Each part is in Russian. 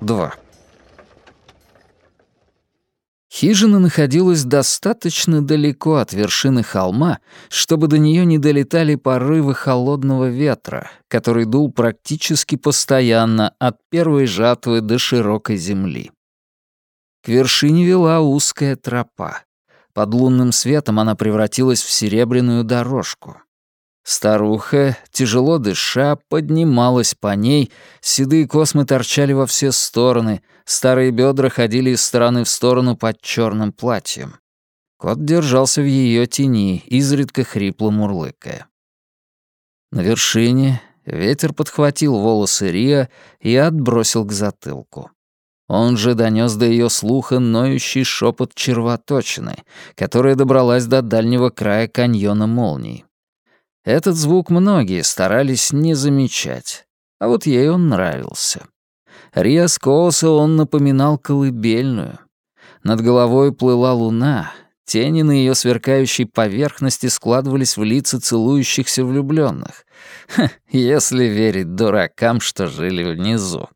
Два. Хижина находилась достаточно далеко от вершины холма, чтобы до нее не долетали порывы холодного ветра, который дул практически постоянно от первой жатвы до широкой земли. К вершине вела узкая тропа. Под лунным светом она превратилась в серебряную дорожку. Старуха, тяжело дыша, поднималась по ней, седые космы торчали во все стороны, старые бедра ходили из стороны в сторону под черным платьем. Кот держался в ее тени, изредка хрипло мурлыкая. На вершине ветер подхватил волосы Риа и отбросил к затылку. Он же донес до ее слуха ноющий шепот червоточины, которая добралась до дальнего края каньона молний. Этот звук многие старались не замечать, а вот ей он нравился. Кооса он напоминал колыбельную. Над головой плыла луна, тени на ее сверкающей поверхности складывались в лица целующихся влюбленных. Если верить дуракам, что жили внизу.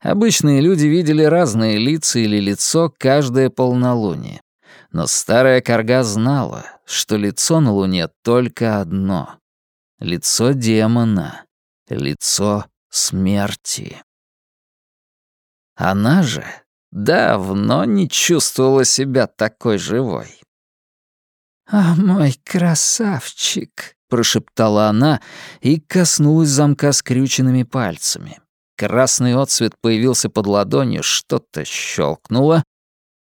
Обычные люди видели разные лица или лицо каждое полнолуние. Но старая корга знала, что лицо на Луне только одно — лицо демона, лицо смерти. Она же давно не чувствовала себя такой живой. «А мой красавчик!» — прошептала она и коснулась замка скрюченными пальцами. Красный отсвет появился под ладонью, что-то щелкнуло,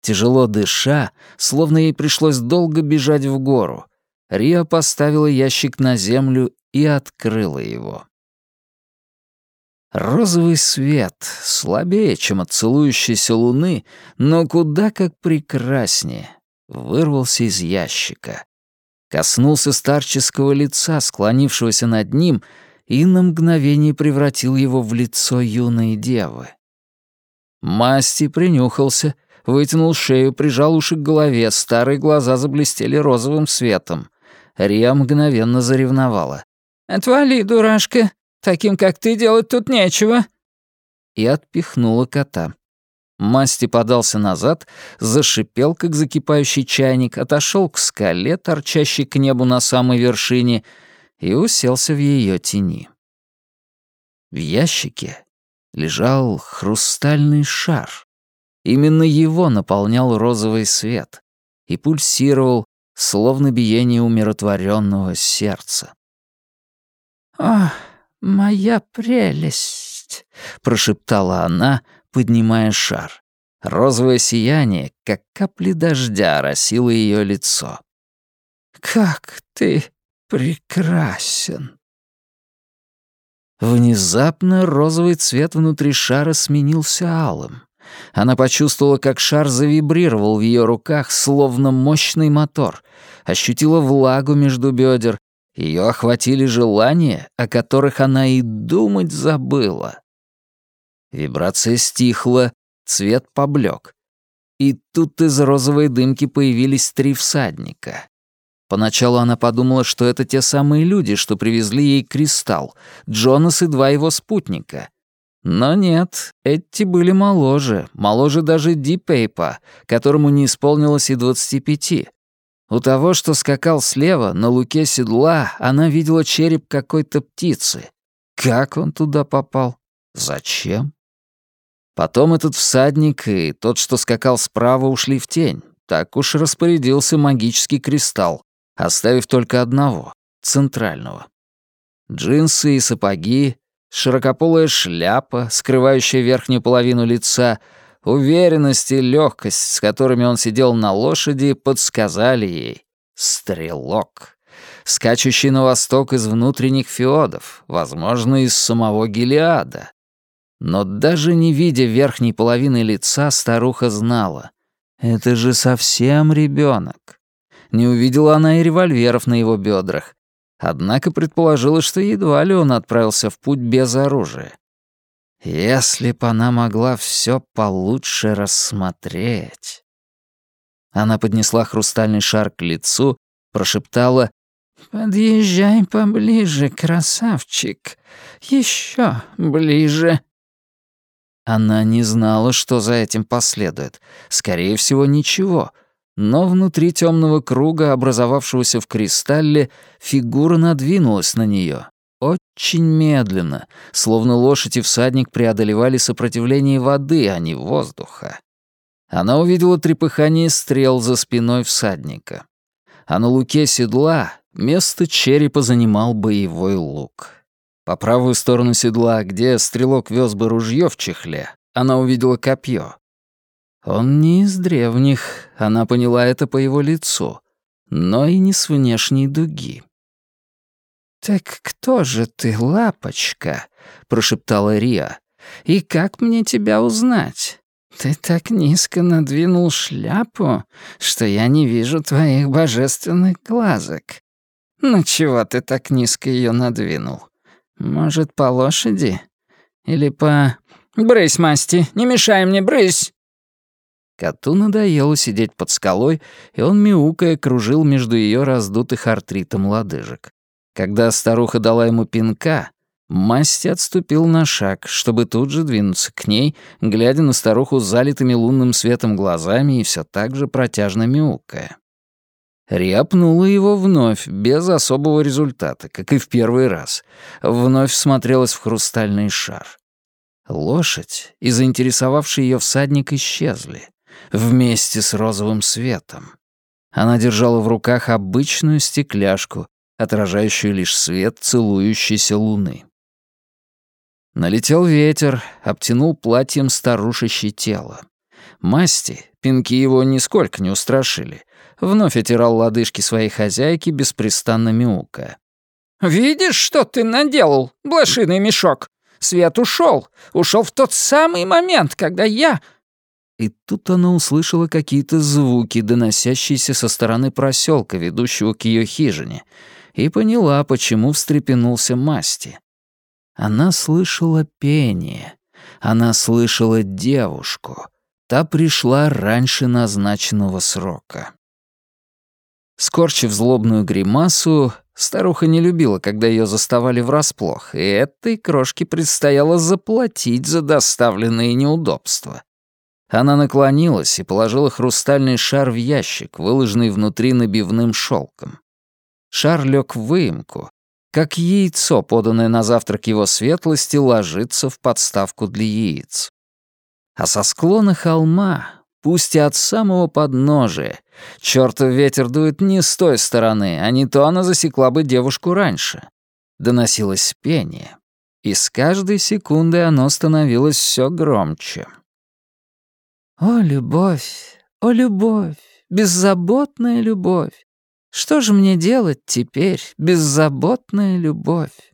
Тяжело дыша, словно ей пришлось долго бежать в гору, Риа поставила ящик на землю и открыла его. Розовый свет, слабее, чем от целующейся луны, но куда как прекраснее, вырвался из ящика. Коснулся старческого лица, склонившегося над ним, и на мгновение превратил его в лицо юной девы. Масти принюхался — Вытянул шею, прижал уши к голове, старые глаза заблестели розовым светом. Рия мгновенно заревновала. «Отвали, дурашка! Таким, как ты, делать тут нечего!» И отпихнула кота. Масти подался назад, зашипел, как закипающий чайник, отошел к скале, торчащей к небу на самой вершине, и уселся в ее тени. В ящике лежал хрустальный шар. Именно его наполнял розовый свет и пульсировал, словно биение умиротворенного сердца. «О, моя прелесть!» — прошептала она, поднимая шар. Розовое сияние, как капли дождя, росило ее лицо. «Как ты прекрасен!» Внезапно розовый цвет внутри шара сменился алым. Она почувствовала, как шар завибрировал в ее руках, словно мощный мотор, ощутила влагу между бедер, ее охватили желания, о которых она и думать забыла. Вибрация стихла, цвет поблек. И тут из розовой дымки появились три всадника. Поначалу она подумала, что это те самые люди, что привезли ей кристалл, Джонас и два его спутника — но нет, эти были моложе, моложе даже Дипейпа, которому не исполнилось и двадцати пяти. У того, что скакал слева, на луке седла, она видела череп какой-то птицы. Как он туда попал? Зачем? Потом этот всадник и тот, что скакал справа, ушли в тень. Так уж распорядился магический кристалл, оставив только одного, центрального. Джинсы и сапоги, широкополая шляпа, скрывающая верхнюю половину лица, уверенность и легкость, с которыми он сидел на лошади, подсказали ей «стрелок», скачущий на восток из внутренних феодов, возможно, из самого Гелиада. Но даже не видя верхней половины лица, старуха знала — это же совсем ребенок. Не увидела она и револьверов на его бедрах, Однако предположила, что едва ли он отправился в путь без оружия. Если б она могла все получше рассмотреть. Она поднесла хрустальный шар к лицу, прошептала «Подъезжай поближе, красавчик. Еще ближе». Она не знала, что за этим последует. Скорее всего, ничего. Но внутри темного круга, образовавшегося в кристалле, фигура надвинулась на нее. Очень медленно, словно лошадь и всадник преодолевали сопротивление воды, а не воздуха. Она увидела трепыхание стрел за спиной всадника. А на луке седла место черепа занимал боевой лук. По правую сторону седла, где стрелок вез бы ружье в чехле, она увидела копье. Он не из древних, она поняла это по его лицу, но и не с внешней дуги. «Так кто же ты, лапочка?» — прошептала Риа. «И как мне тебя узнать? Ты так низко надвинул шляпу, что я не вижу твоих божественных глазок. Ну чего ты так низко ее надвинул? Может, по лошади? Или по... Брысь, Масти, не мешай мне, брысь!» Коту надоело сидеть под скалой, и он, мяукая, кружил между ее раздутых артритом лодыжек. Когда старуха дала ему пинка, Масти отступил на шаг, чтобы тут же двинуться к ней, глядя на старуху с залитыми лунным светом глазами и все так же протяжно мяукая. Ряпнула его вновь, без особого результата, как и в первый раз. Вновь смотрелась в хрустальный шар. Лошадь и заинтересовавший ее всадник исчезли. Вместе с розовым светом. Она держала в руках обычную стекляшку, отражающую лишь свет целующейся луны. Налетел ветер, обтянул платьем старушечье тело. Масти, пинки его нисколько не устрашили. Вновь отирал лодыжки своей хозяйки, беспрестанно мяукая. «Видишь, что ты наделал, блошиный мешок? Свет ушел, ушел в тот самый момент, когда я...» И тут она услышала какие-то звуки, доносящиеся со стороны проселка, ведущего к ее хижине, и поняла, почему встрепенулся Масти. Она слышала пение, она слышала девушку. Та пришла раньше назначенного срока. Скорчив злобную гримасу, старуха не любила, когда ее заставали врасплох, и этой крошке предстояло заплатить за доставленные неудобства. Она наклонилась и положила хрустальный шар в ящик, выложенный внутри набивным шелком. Шар лег в выемку, как яйцо, поданное на завтрак его светлости, ложится в подставку для яиц. А со склона холма, пусть и от самого подножия, чертов ветер дует не с той стороны, а не то она засекла бы девушку раньше. Доносилось пение, и с каждой секундой оно становилось все громче. «О, любовь, о, любовь, беззаботная любовь! Что же мне делать теперь, беззаботная любовь?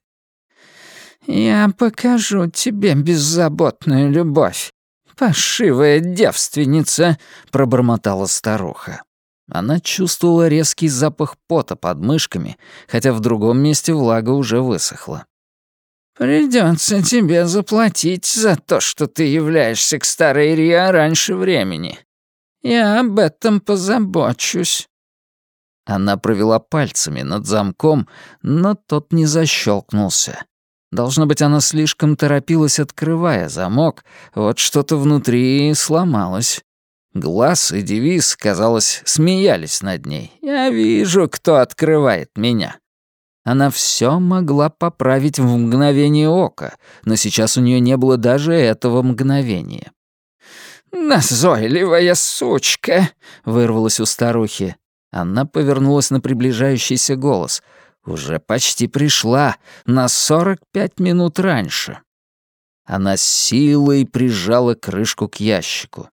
Я покажу тебе беззаботную любовь, пошивая девственница, пробормотала старуха. Она чувствовала резкий запах пота под мышками, хотя в другом месте влага уже высохла. «Придется тебе заплатить за то, что ты являешься к старой Риа раньше времени. Я об этом позабочусь». Она провела пальцами над замком, но тот не защелкнулся. Должно быть, она слишком торопилась, открывая замок, вот что-то внутри сломалось. Глаз и девиз, казалось, смеялись над ней. «Я вижу, кто открывает меня». Она все могла поправить в мгновение ока, но сейчас у нее не было даже этого мгновения. «Назойливая сучка!» — вырвалась у старухи. Она повернулась на приближающийся голос. Уже почти пришла, на сорок пять минут раньше. Она силой прижала крышку к ящику.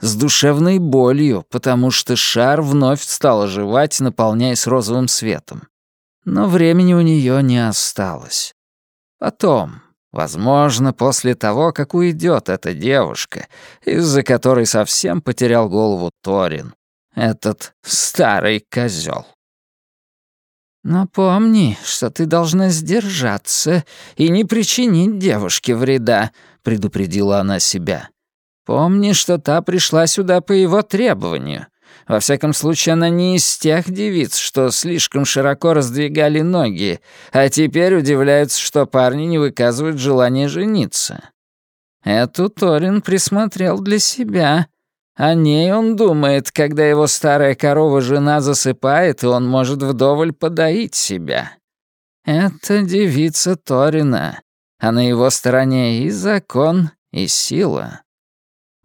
С душевной болью, потому что шар вновь стал оживать, наполняясь розовым светом. Но времени у нее не осталось. Потом, возможно, после того, как уйдет эта девушка, из-за которой совсем потерял голову Торин, этот старый козел. Но помни, что ты должна сдержаться и не причинить девушке вреда, предупредила она себя. Помни, что та пришла сюда по его требованию. Во всяком случае, она не из тех девиц, что слишком широко раздвигали ноги, а теперь удивляются, что парни не выказывают желания жениться. Эту Торин присмотрел для себя. О ней он думает, когда его старая корова-жена засыпает, и он может вдоволь подоить себя. Это девица Торина, а на его стороне и закон, и сила.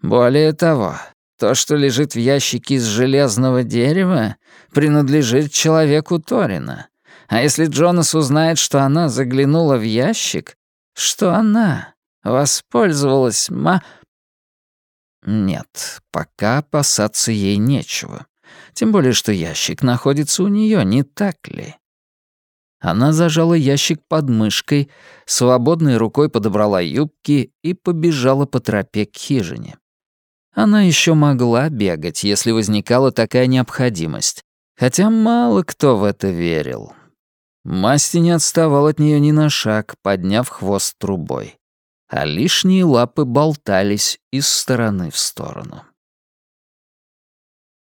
Более того, то, что лежит в ящике из железного дерева, принадлежит человеку Торина. А если Джонас узнает, что она заглянула в ящик, что она воспользовалась ма... Нет, пока опасаться ей нечего. Тем более, что ящик находится у нее, не так ли? Она зажала ящик под мышкой, свободной рукой подобрала юбки и побежала по тропе к хижине. Она еще могла бегать, если возникала такая необходимость, хотя мало кто в это верил. Масти не отставал от нее ни на шаг, подняв хвост трубой, а лишние лапы болтались из стороны в сторону.